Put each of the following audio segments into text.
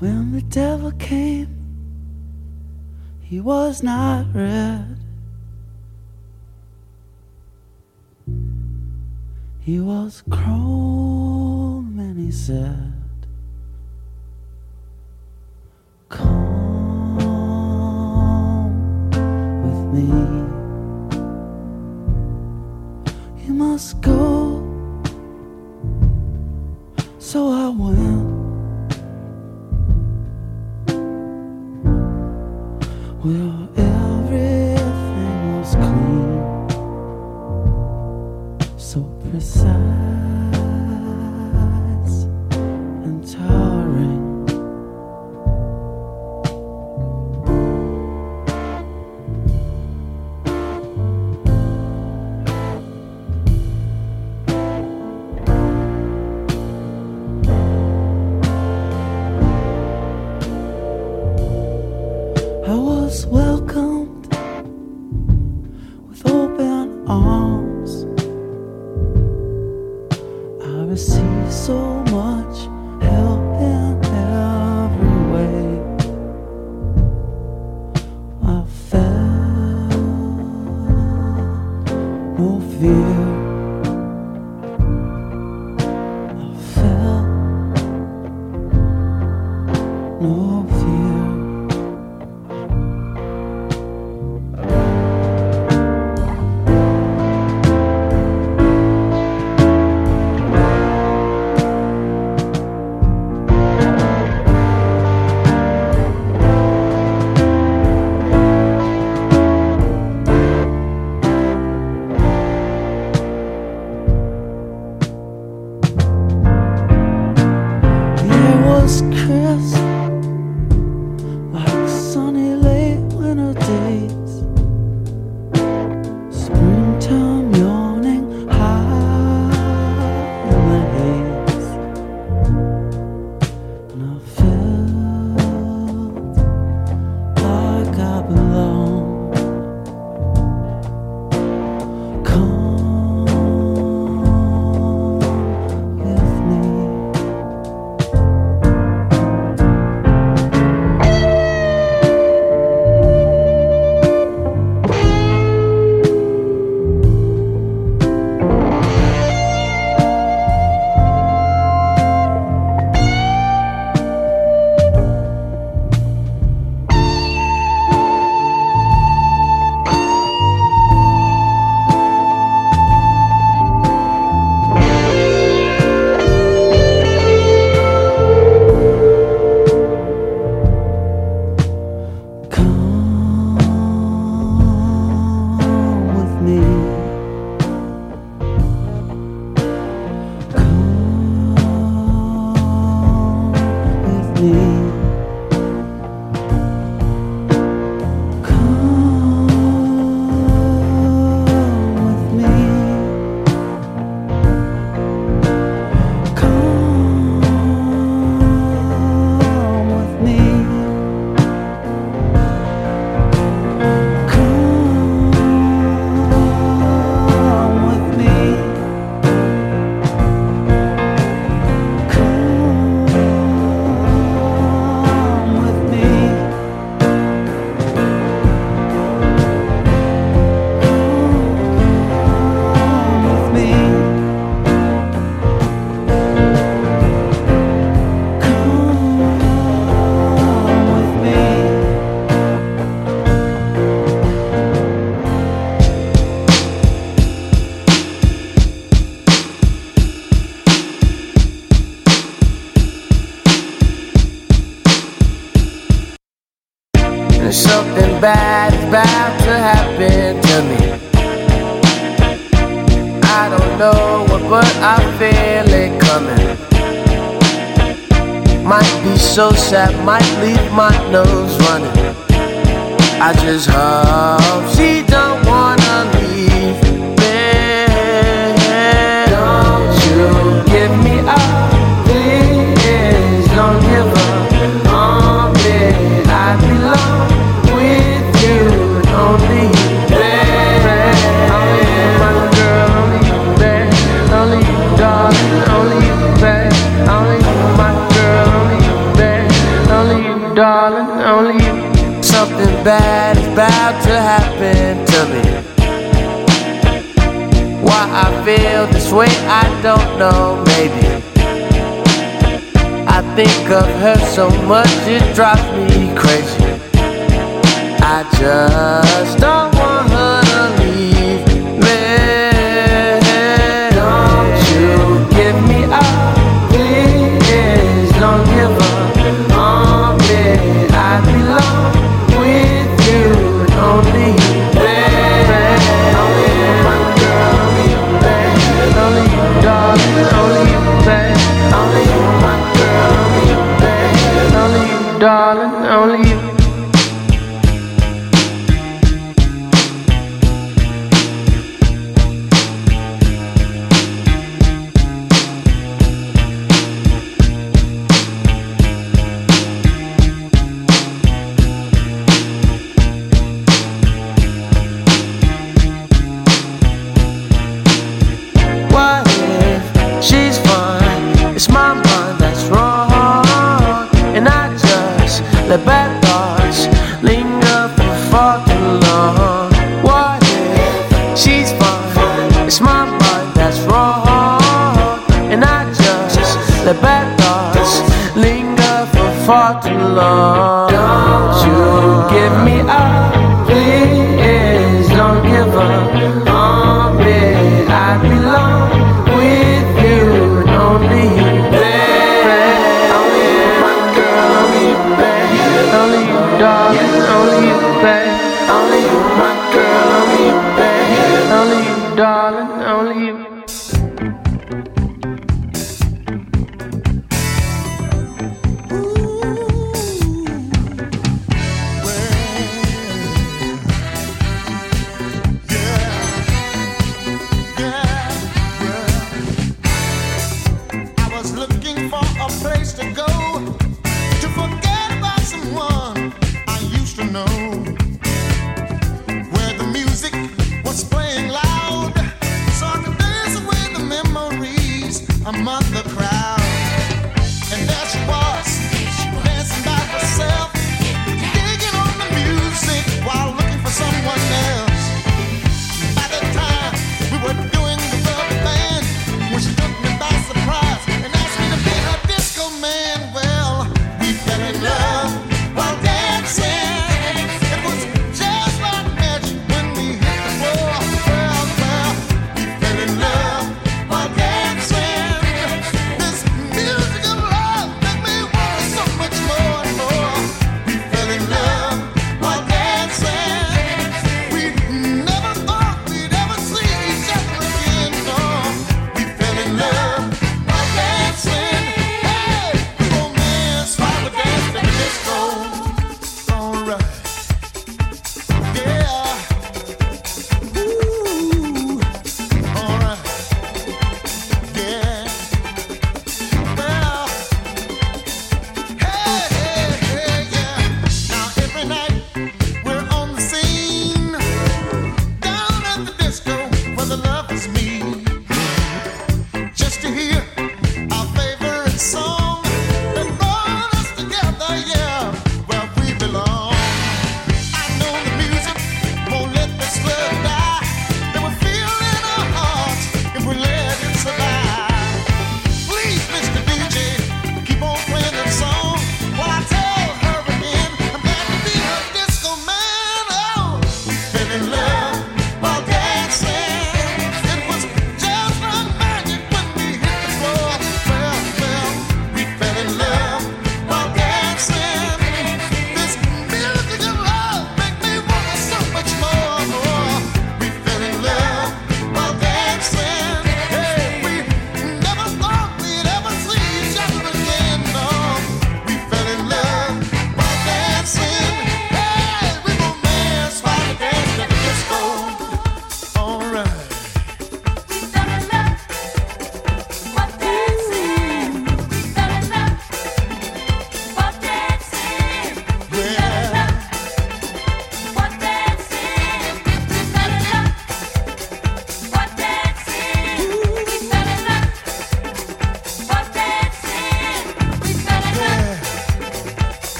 When the devil came, he was not red. He was chrome, and he said, Come with me. You must go. So I went. 음.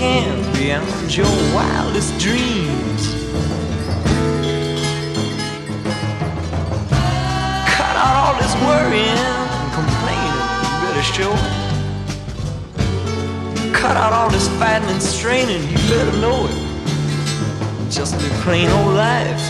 can't beyond your wildest dreams. Cut out all this worrying and complaining, you better show. Cut out all this fighting and straining, you better know it. Just be plain old life.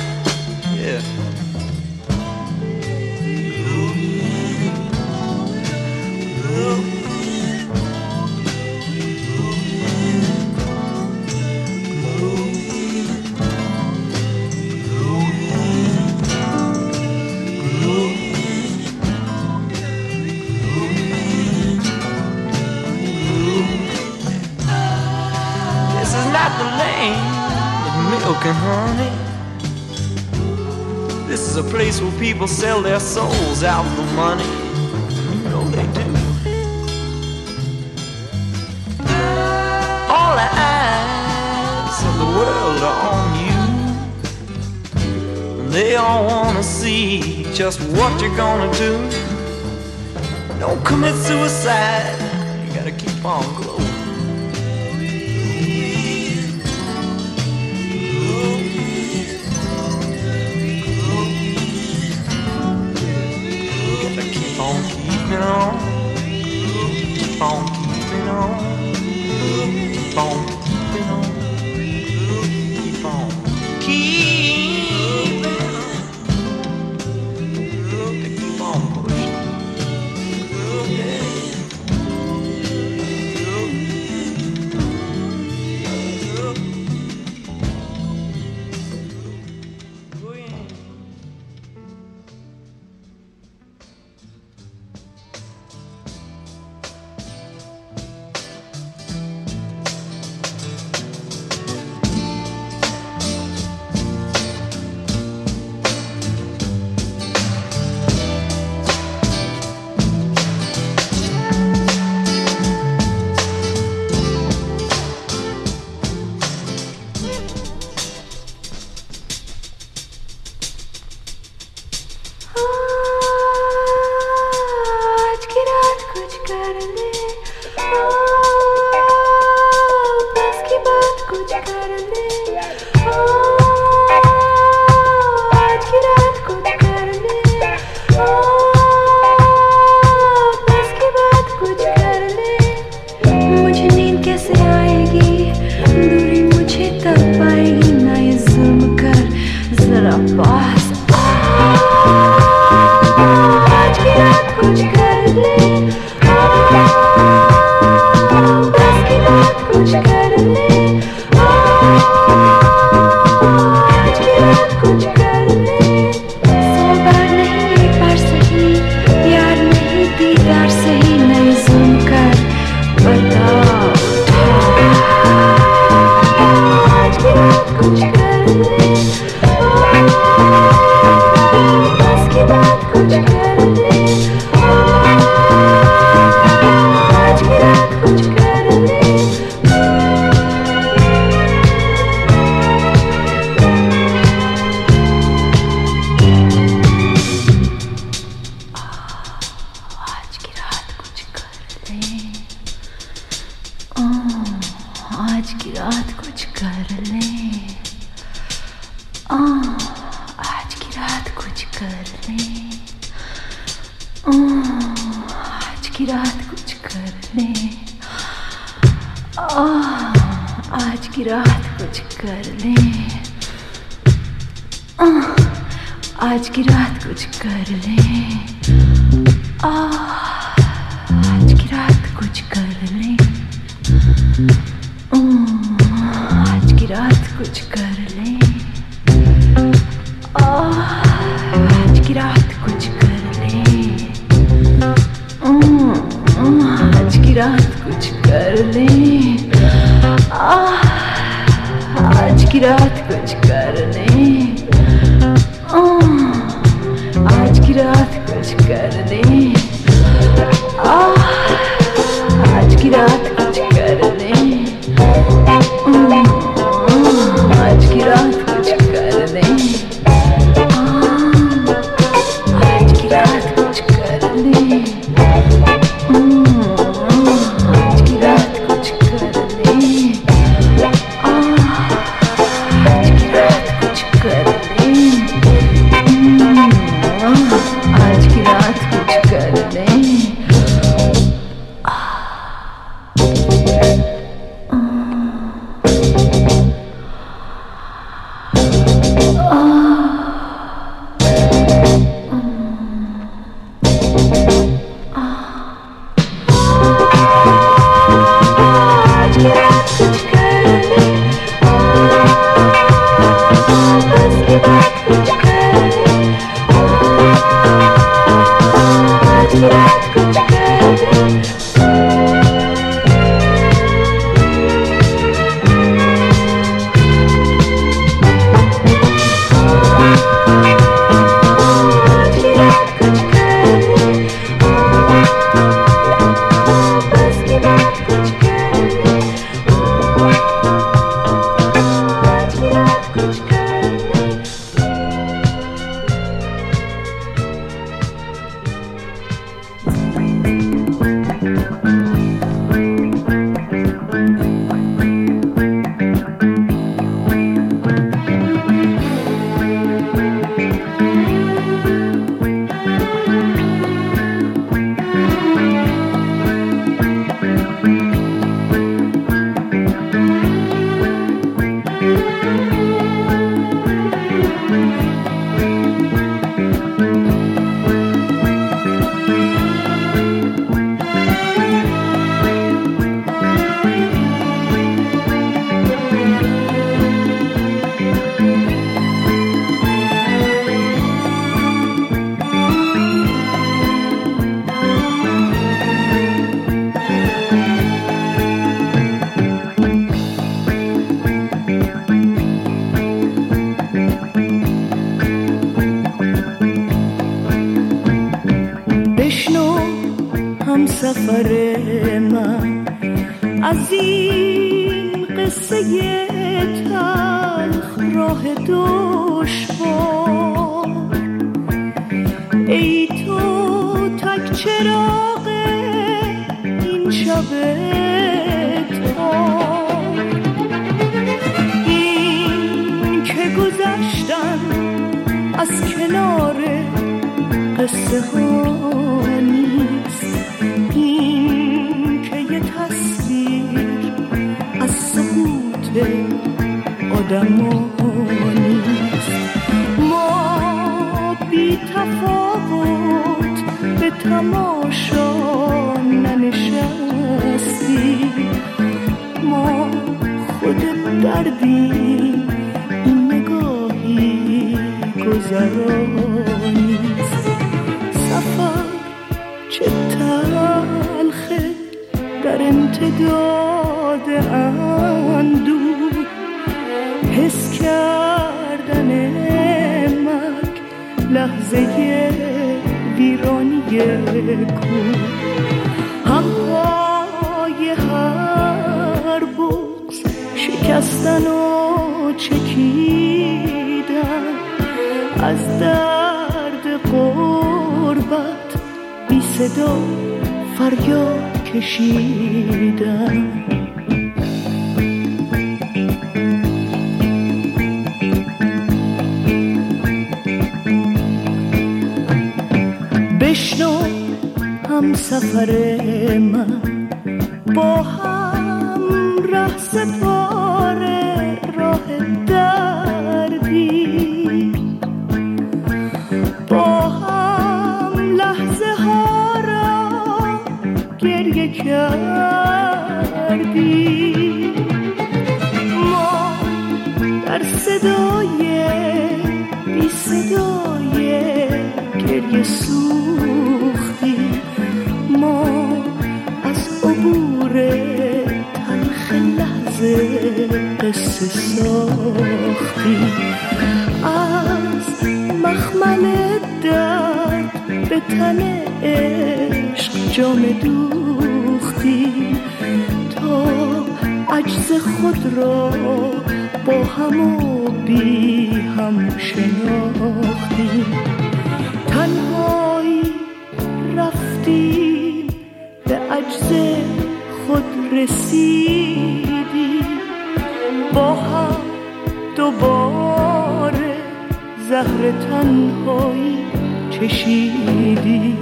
people sell their souls out for money. You know they do. All the eyes of the world are on you. They all wanna see just what you're gonna do. Don't commit suicide. Good راه دشوار ای تو تک چراغ این شب تار. این که گذشتن از کنار قصه ها نیست. این که یه تصویر از سقوط آدم تفاوت به تماشا ننشستی. ما خود دردی این نگاهی گذرانیست سفر چه تلخه در امتداد اندو لحظه ویرانی کو همهای هر بوز شکستن و چکیدن. از درد قربت بی صدا فریاد کشیدن. هم سفر من با هم ره سپاره راه دردی با هم لحظه ها را گریه کردی ما در صدای بی صدای گریه سوختی قصه ساختی. از مخمل درد به تن عشق جام دوختی. تا عجز خود را با هم و بی هم شناختی. تنهایی رفتی به عجز خود رسیدی دوباره زهر تنهایی چشیدی.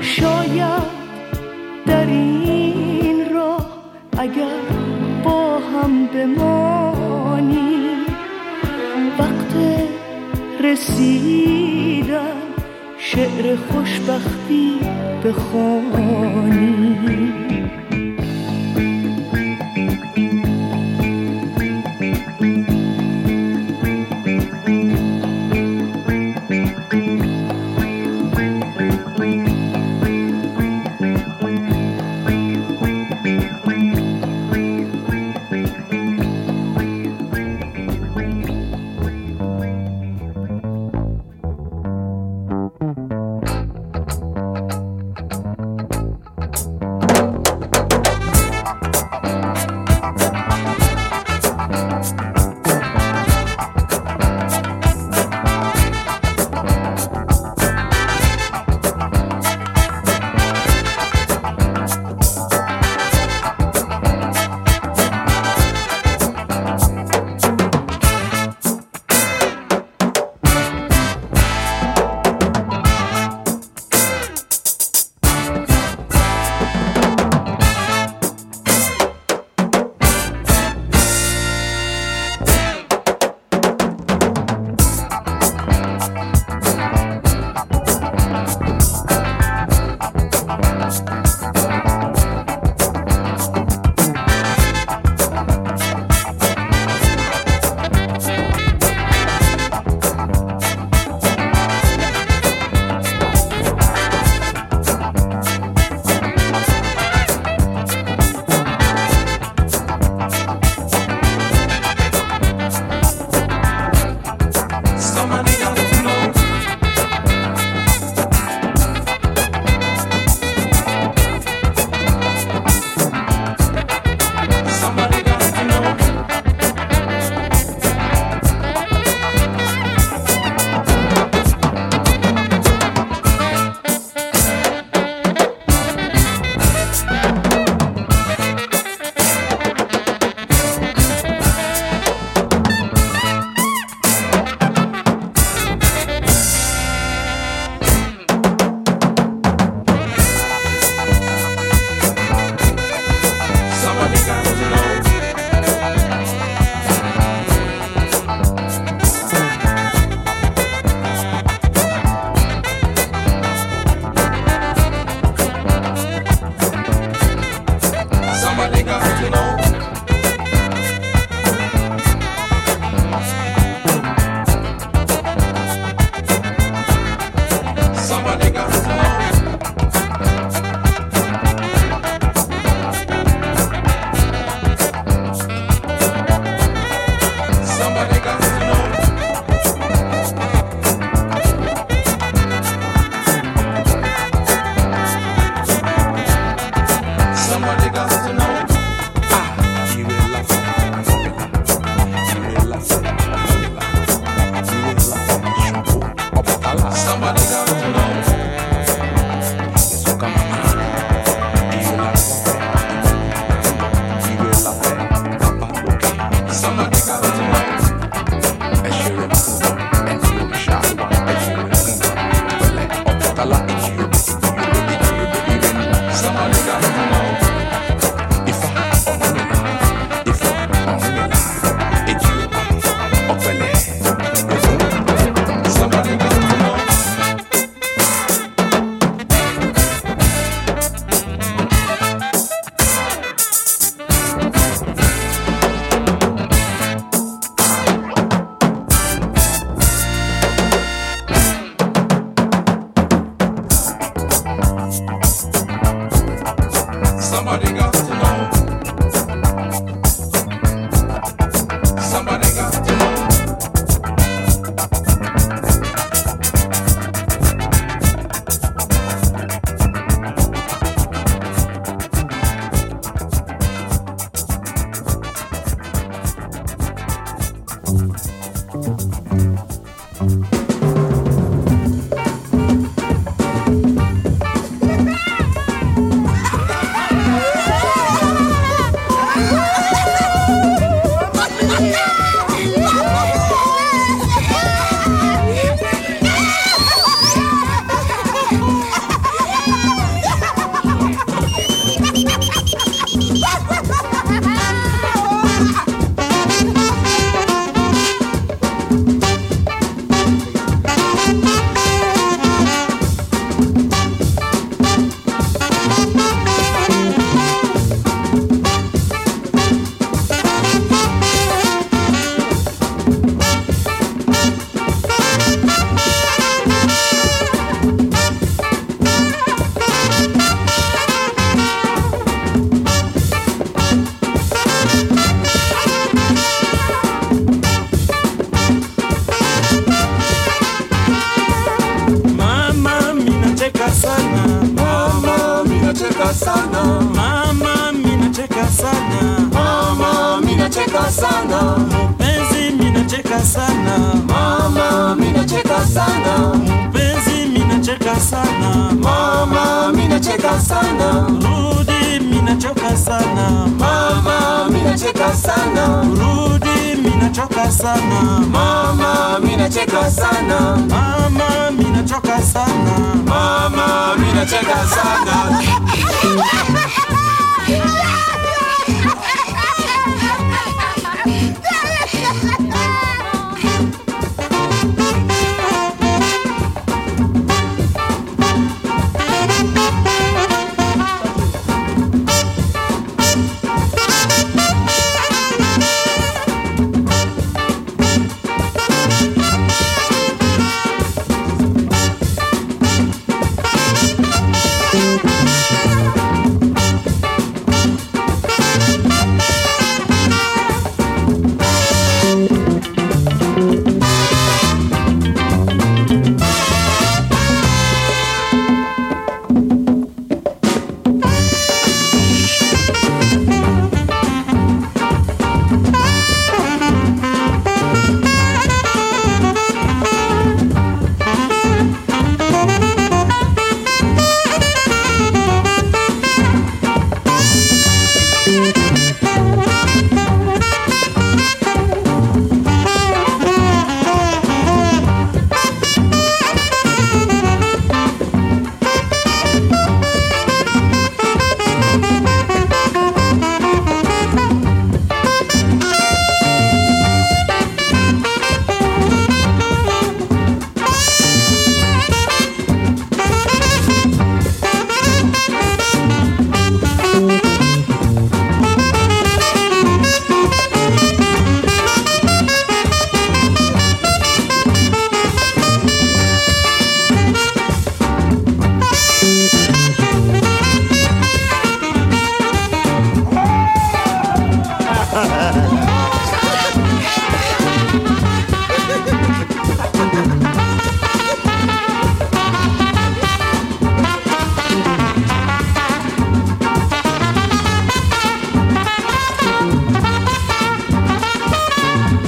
شاید در این راه اگر با هم بمانی وقت رسیدن شعر خوشبختی بخوانی.